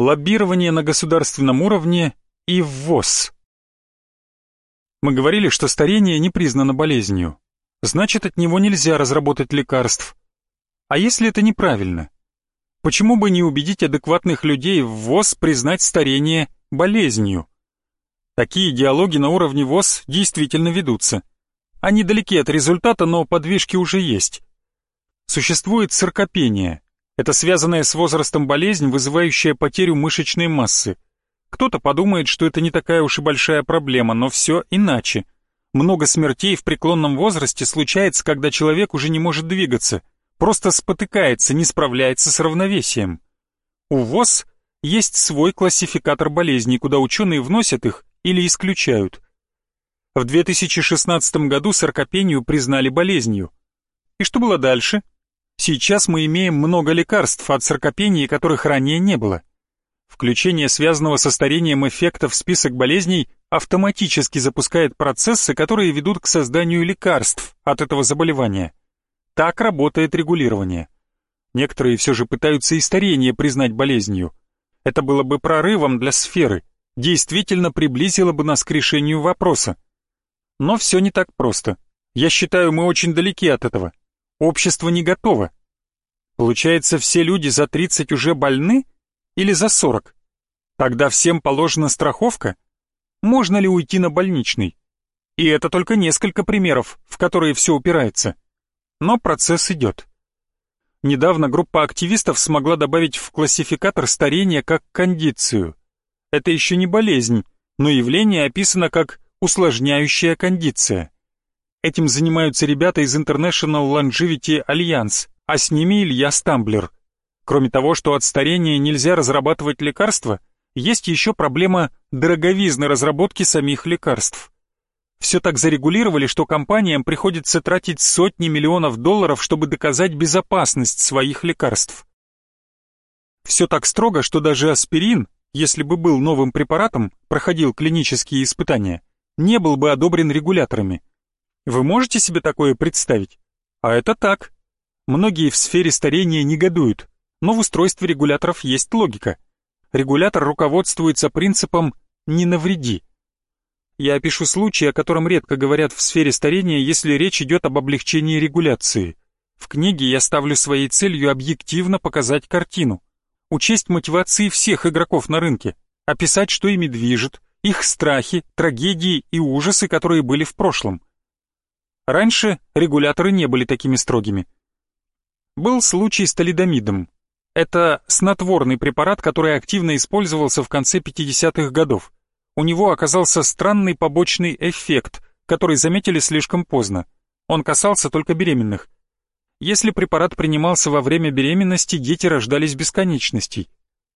лоббирование на государственном уровне и ввоз. Мы говорили, что старение не признано болезнью. Значит, от него нельзя разработать лекарств. А если это неправильно? Почему бы не убедить адекватных людей в ВОЗ признать старение болезнью? Такие диалоги на уровне ВОЗ действительно ведутся. Они далеки от результата, но подвижки уже есть. Существует саркопения. Это связанная с возрастом болезнь, вызывающая потерю мышечной массы. Кто-то подумает, что это не такая уж и большая проблема, но все иначе. Много смертей в преклонном возрасте случается, когда человек уже не может двигаться, просто спотыкается, не справляется с равновесием. У ВОЗ есть свой классификатор болезней, куда ученые вносят их или исключают. В 2016 году саркопению признали болезнью. И что было дальше? Сейчас мы имеем много лекарств от саркопении, которых ранее не было. Включение связанного со старением эффекта в список болезней автоматически запускает процессы, которые ведут к созданию лекарств от этого заболевания. Так работает регулирование. Некоторые все же пытаются и старение признать болезнью. Это было бы прорывом для сферы, действительно приблизило бы нас к решению вопроса. Но все не так просто. Я считаю, мы очень далеки от этого. Общество не готово. Получается, все люди за 30 уже больны? Или за 40? Тогда всем положена страховка? Можно ли уйти на больничный? И это только несколько примеров, в которые все упирается. Но процесс идет. Недавно группа активистов смогла добавить в классификатор старения как кондицию. Это еще не болезнь, но явление описано как усложняющая кондиция. Этим занимаются ребята из International Longevity Alliance, а с ними Илья Стамблер. Кроме того, что от старения нельзя разрабатывать лекарства, есть еще проблема дороговизны разработки самих лекарств. Все так зарегулировали, что компаниям приходится тратить сотни миллионов долларов, чтобы доказать безопасность своих лекарств. Все так строго, что даже аспирин, если бы был новым препаратом, проходил клинические испытания, не был бы одобрен регуляторами. Вы можете себе такое представить? А это так. Многие в сфере старения негодуют, но в устройстве регуляторов есть логика. Регулятор руководствуется принципом «не навреди». Я опишу случай, о котором редко говорят в сфере старения, если речь идет об облегчении регуляции. В книге я ставлю своей целью объективно показать картину, учесть мотивации всех игроков на рынке, описать, что ими движет, их страхи, трагедии и ужасы, которые были в прошлом – Раньше регуляторы не были такими строгими. Был случай с талидомидом. Это снотворный препарат, который активно использовался в конце 50-х годов. У него оказался странный побочный эффект, который заметили слишком поздно. Он касался только беременных. Если препарат принимался во время беременности, дети рождались бесконечностей.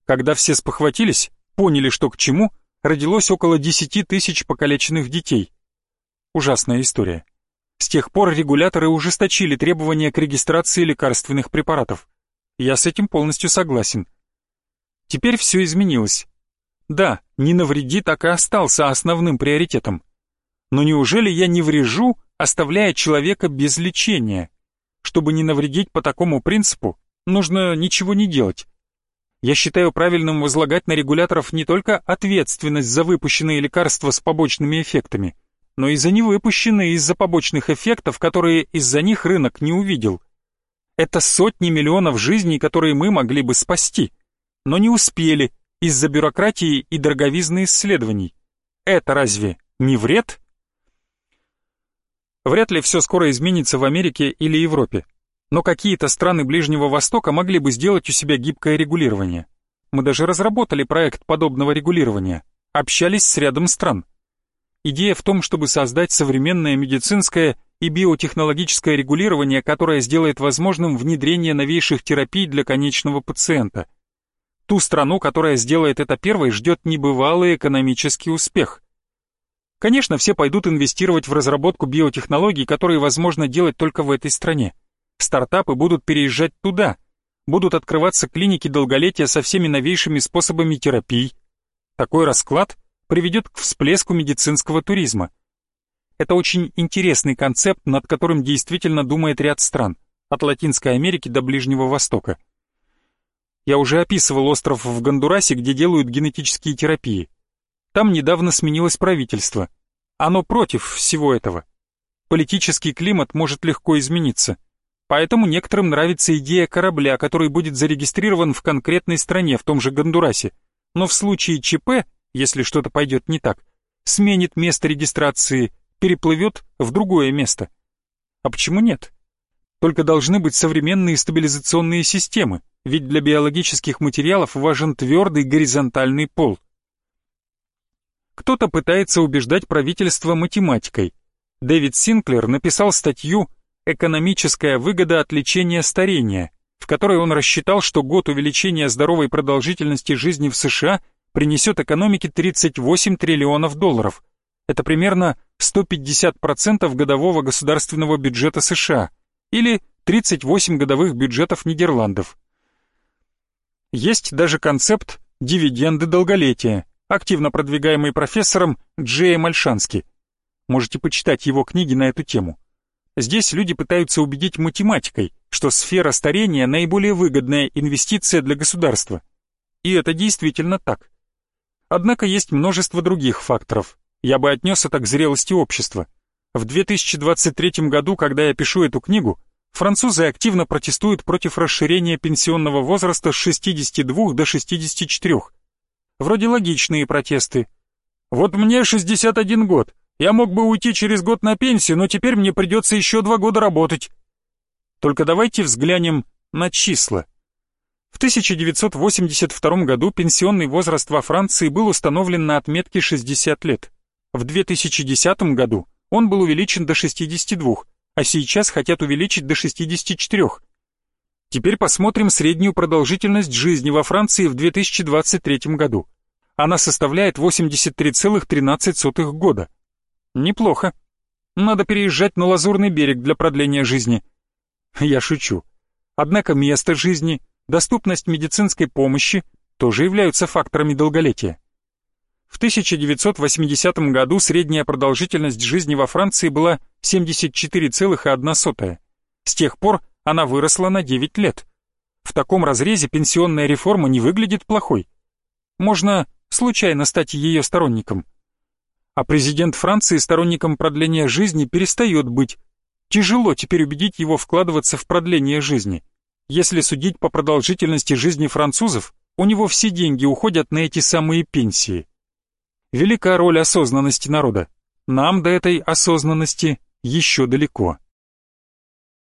Когда все спохватились, поняли, что к чему, родилось около 10 тысяч покалеченных детей. Ужасная история. С тех пор регуляторы ужесточили требования к регистрации лекарственных препаратов. Я с этим полностью согласен. Теперь все изменилось. Да, не навреди так и остался основным приоритетом. Но неужели я не врежу, оставляя человека без лечения? Чтобы не навредить по такому принципу, нужно ничего не делать. Я считаю правильным возлагать на регуляторов не только ответственность за выпущенные лекарства с побочными эффектами, но и за невыпущенные из-за побочных эффектов, которые из-за них рынок не увидел. Это сотни миллионов жизней, которые мы могли бы спасти, но не успели из-за бюрократии и дороговизны исследований. Это разве не вред? Вряд ли все скоро изменится в Америке или Европе, но какие-то страны Ближнего Востока могли бы сделать у себя гибкое регулирование. Мы даже разработали проект подобного регулирования, общались с рядом стран – Идея в том, чтобы создать современное медицинское и биотехнологическое регулирование, которое сделает возможным внедрение новейших терапий для конечного пациента. Ту страну, которая сделает это первой, ждет небывалый экономический успех. Конечно, все пойдут инвестировать в разработку биотехнологий, которые возможно делать только в этой стране. Стартапы будут переезжать туда, будут открываться клиники долголетия со всеми новейшими способами терапий. Такой расклад приведет к всплеску медицинского туризма. Это очень интересный концепт, над которым действительно думает ряд стран, от Латинской Америки до Ближнего Востока. Я уже описывал остров в Гондурасе, где делают генетические терапии. Там недавно сменилось правительство. Оно против всего этого. Политический климат может легко измениться. Поэтому некоторым нравится идея корабля, который будет зарегистрирован в конкретной стране, в том же Гондурасе. Но в случае ЧП, если что-то пойдет не так, сменит место регистрации, переплывет в другое место. А почему нет? Только должны быть современные стабилизационные системы, ведь для биологических материалов важен твердый горизонтальный пол. Кто-то пытается убеждать правительство математикой. Дэвид Синклер написал статью «Экономическая выгода от лечения старения», в которой он рассчитал, что год увеличения здоровой продолжительности жизни в США принесет экономике 38 триллионов долларов. Это примерно 150% годового государственного бюджета США или 38 годовых бюджетов Нидерландов. Есть даже концепт «дивиденды долголетия», активно продвигаемый профессором Джеем Альшански. Можете почитать его книги на эту тему. Здесь люди пытаются убедить математикой, что сфера старения наиболее выгодная инвестиция для государства. И это действительно так. Однако есть множество других факторов. Я бы отнес это к зрелости общества. В 2023 году, когда я пишу эту книгу, французы активно протестуют против расширения пенсионного возраста с 62 до 64. Вроде логичные протесты. Вот мне 61 год. Я мог бы уйти через год на пенсию, но теперь мне придется еще два года работать. Только давайте взглянем на числа. В 1982 году пенсионный возраст во Франции был установлен на отметке 60 лет. В 2010 году он был увеличен до 62, а сейчас хотят увеличить до 64. Теперь посмотрим среднюю продолжительность жизни во Франции в 2023 году. Она составляет 83,13 года. Неплохо. Надо переезжать на Лазурный берег для продления жизни. Я шучу. Однако место жизни, доступность медицинской помощи тоже являются факторами долголетия. В 1980 году средняя продолжительность жизни во Франции была 74,1. С тех пор она выросла на 9 лет. В таком разрезе пенсионная реформа не выглядит плохой. Можно случайно стать ее сторонником. А президент Франции сторонником продления жизни перестает быть. Тяжело теперь убедить его вкладываться в продление жизни. Если судить по продолжительности жизни французов, у него все деньги уходят на эти самые пенсии. Велика роль осознанности народа. Нам до этой осознанности еще далеко.